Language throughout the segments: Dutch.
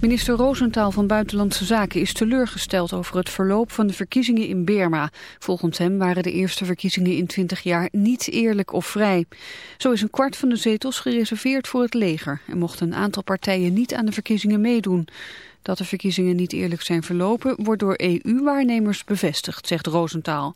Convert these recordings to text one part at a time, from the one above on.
Minister Roosentaal van Buitenlandse Zaken is teleurgesteld over het verloop van de verkiezingen in Burma. Volgens hem waren de eerste verkiezingen in 20 jaar niet eerlijk of vrij. Zo is een kwart van de zetels gereserveerd voor het leger en mochten een aantal partijen niet aan de verkiezingen meedoen. Dat de verkiezingen niet eerlijk zijn verlopen wordt door EU-waarnemers bevestigd, zegt Roosentaal.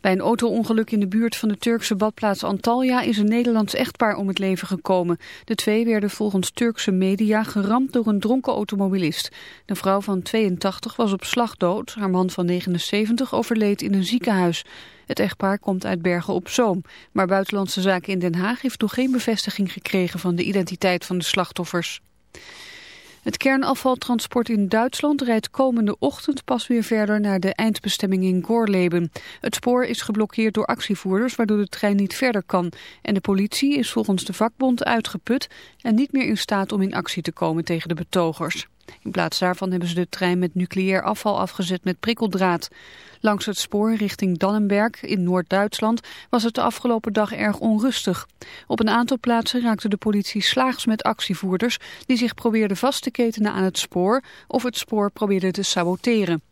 Bij een auto-ongeluk in de buurt van de Turkse badplaats Antalya is een Nederlands echtpaar om het leven gekomen. De twee werden volgens Turkse media geramd door een dronken automobilist. De vrouw van 82 was op slag dood. Haar man van 79 overleed in een ziekenhuis. Het echtpaar komt uit Bergen op Zoom. Maar Buitenlandse Zaken in Den Haag heeft nog geen bevestiging gekregen van de identiteit van de slachtoffers. Het kernafvaltransport in Duitsland rijdt komende ochtend pas weer verder naar de eindbestemming in Gorleben. Het spoor is geblokkeerd door actievoerders waardoor de trein niet verder kan. En de politie is volgens de vakbond uitgeput en niet meer in staat om in actie te komen tegen de betogers. In plaats daarvan hebben ze de trein met nucleair afval afgezet met prikkeldraad. Langs het spoor richting Dannenberg in Noord-Duitsland was het de afgelopen dag erg onrustig. Op een aantal plaatsen raakte de politie slaags met actievoerders die zich probeerden vast te ketenen aan het spoor of het spoor probeerden te saboteren.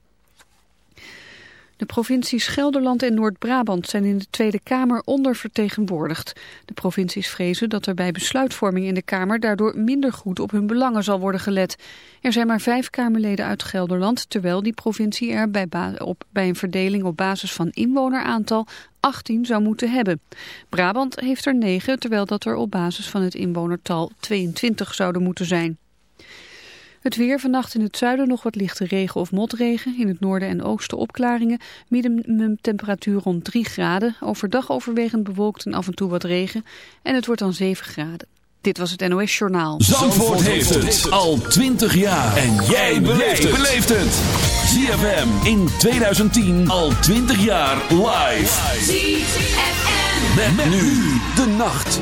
De provincies Gelderland en Noord-Brabant zijn in de Tweede Kamer ondervertegenwoordigd. De provincies vrezen dat er bij besluitvorming in de Kamer daardoor minder goed op hun belangen zal worden gelet. Er zijn maar vijf Kamerleden uit Gelderland, terwijl die provincie er bij, op, bij een verdeling op basis van inwoneraantal 18 zou moeten hebben. Brabant heeft er 9, terwijl dat er op basis van het inwonertal 22 zouden moeten zijn. Het weer vannacht in het zuiden nog wat lichte regen of motregen. In het noorden en oosten opklaringen. Minimumtemperatuur rond 3 graden. Overdag overwegend bewolkt en af en toe wat regen. En het wordt dan 7 graden. Dit was het NOS Journaal. Zandvoort, heeft het al 20 jaar. En jij beleeft het. ZFM in 2010 al 20 jaar live. ZFM. Met, nu de nacht.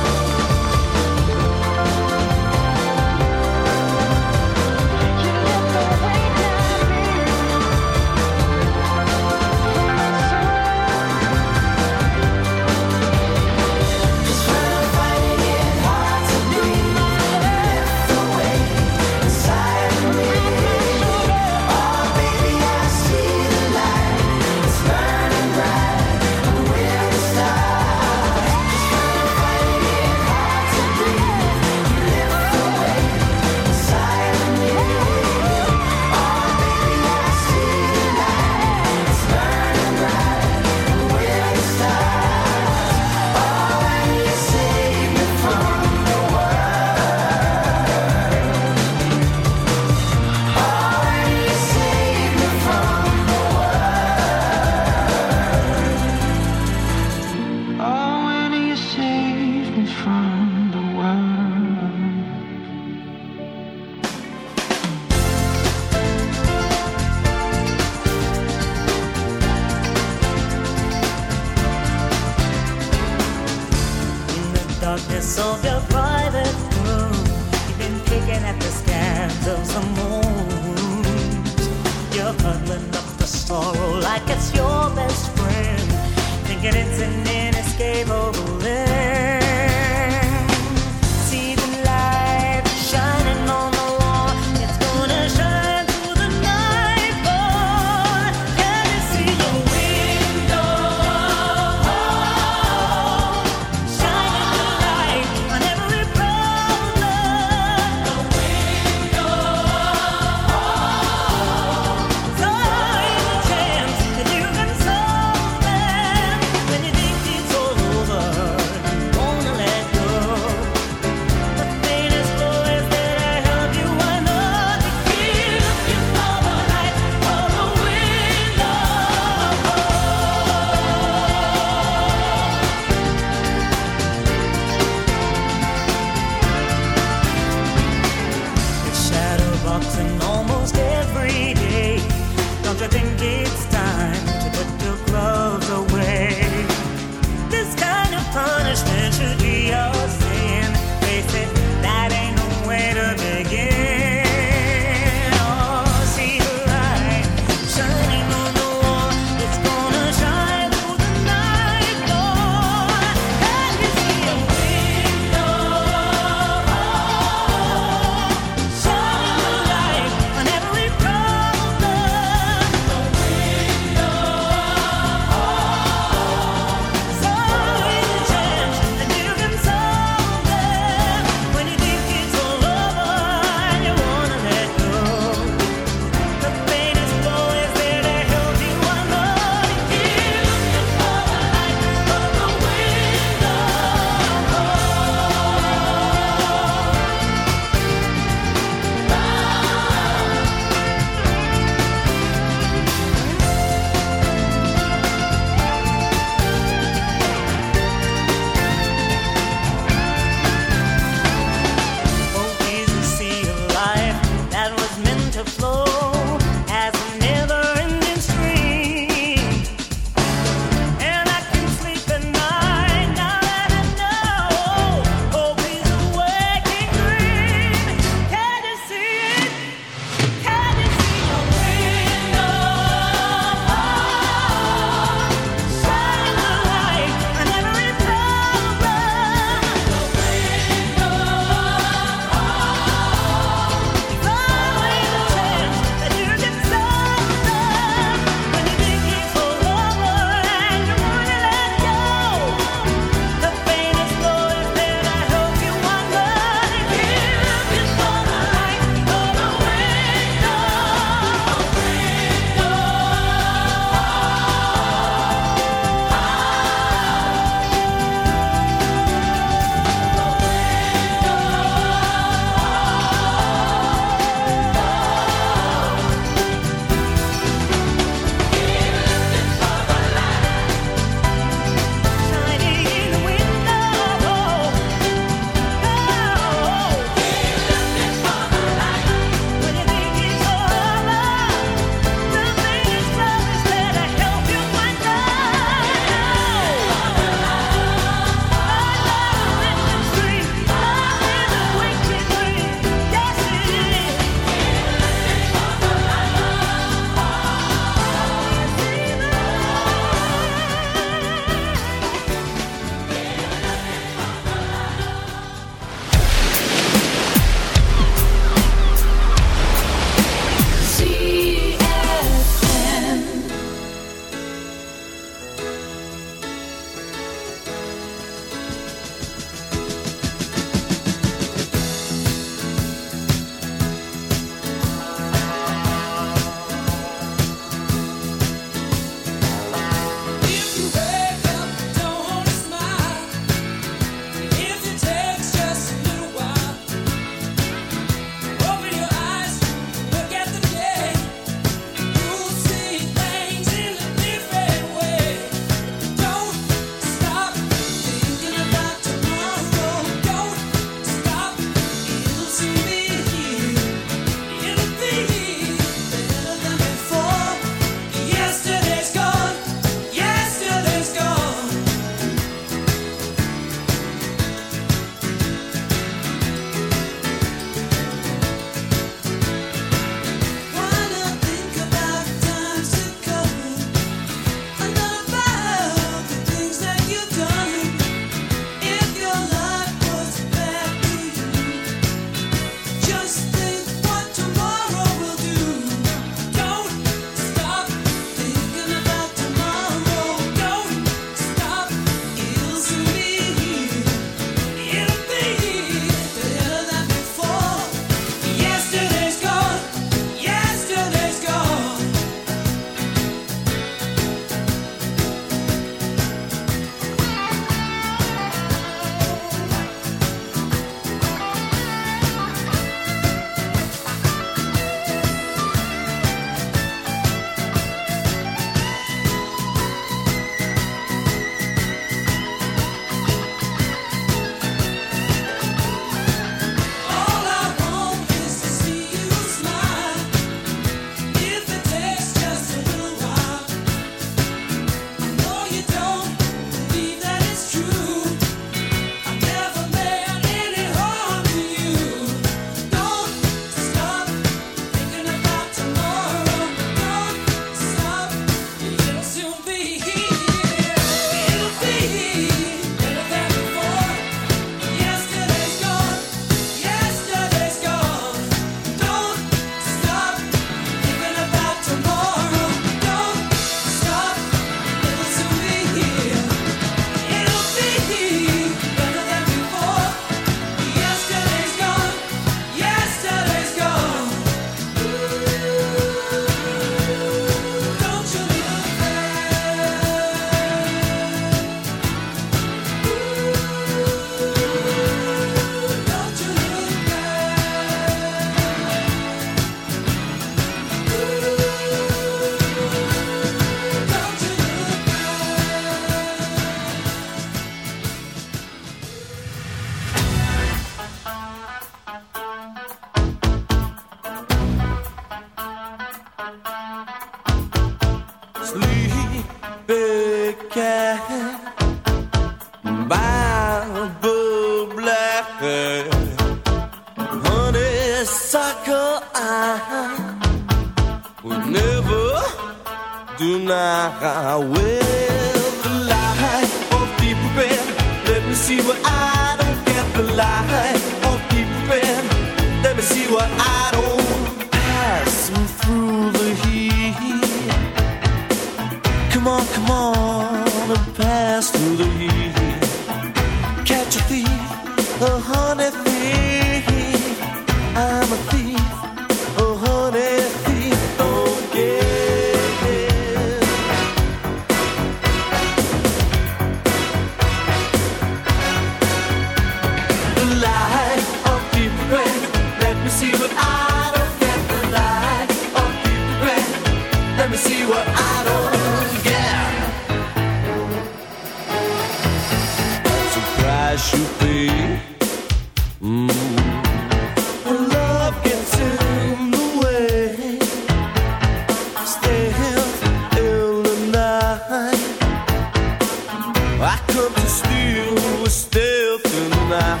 Tonight.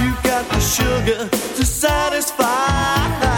You got the sugar to satisfy.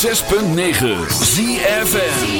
106.9 ZFM.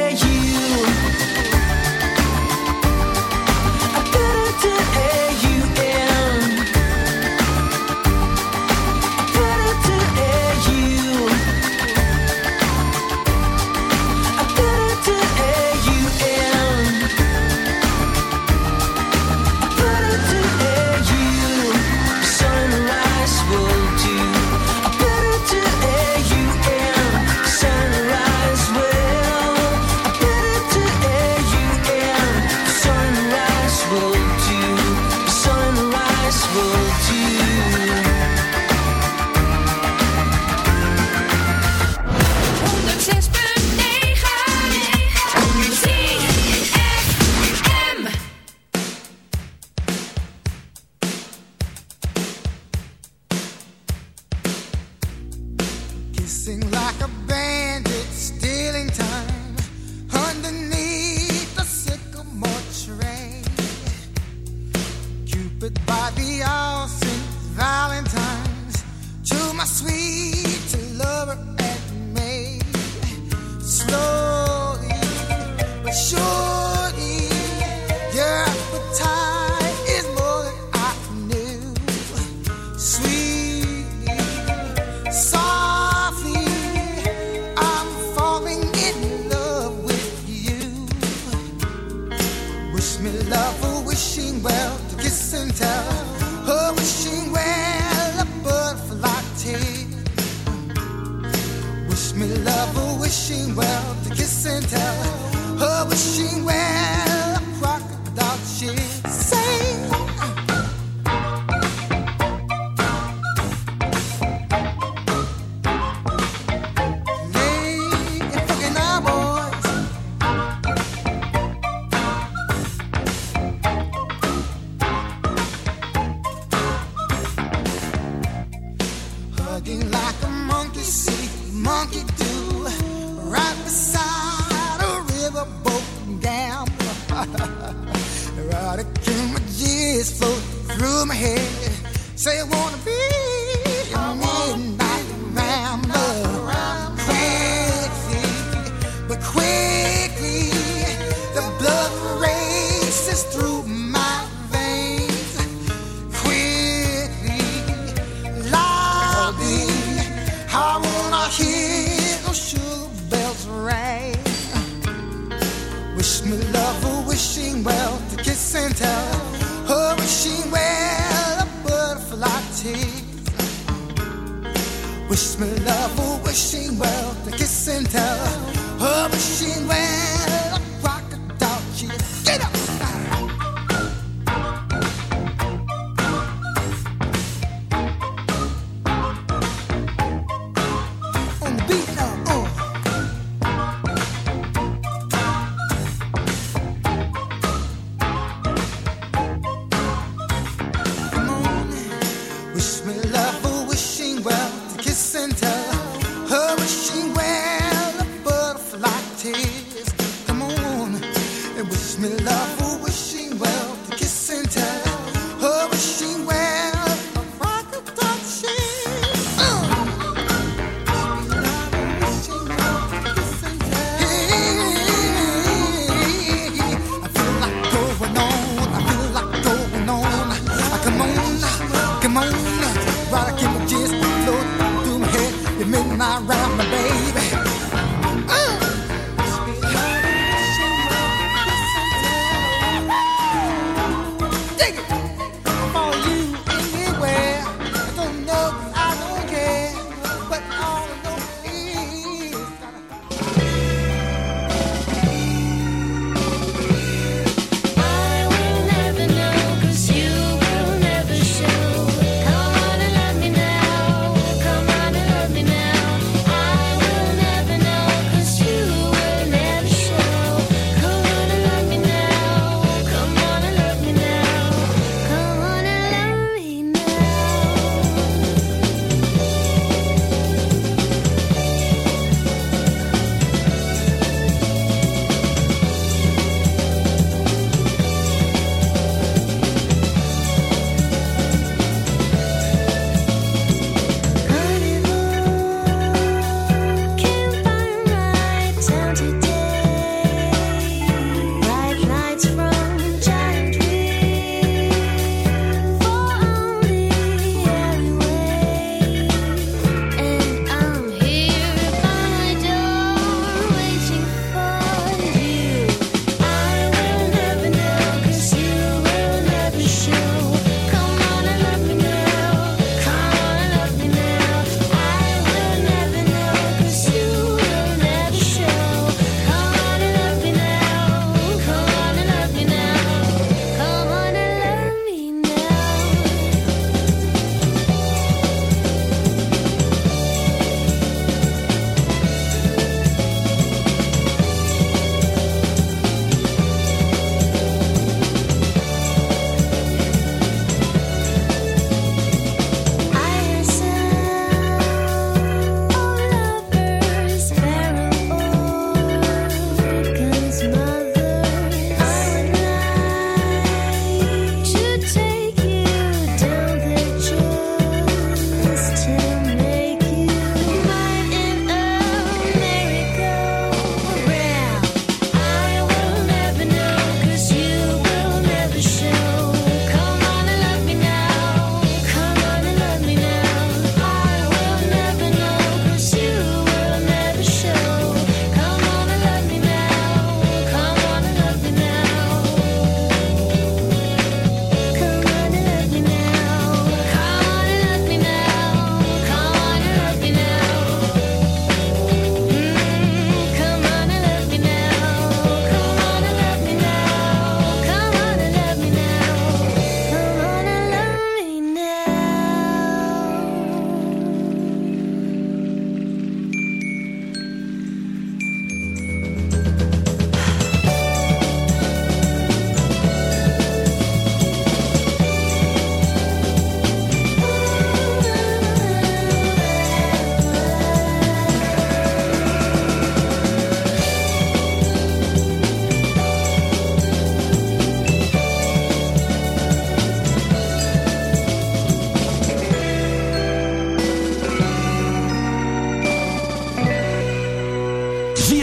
wish me love, wishing well, the kiss and tell, her wishing well.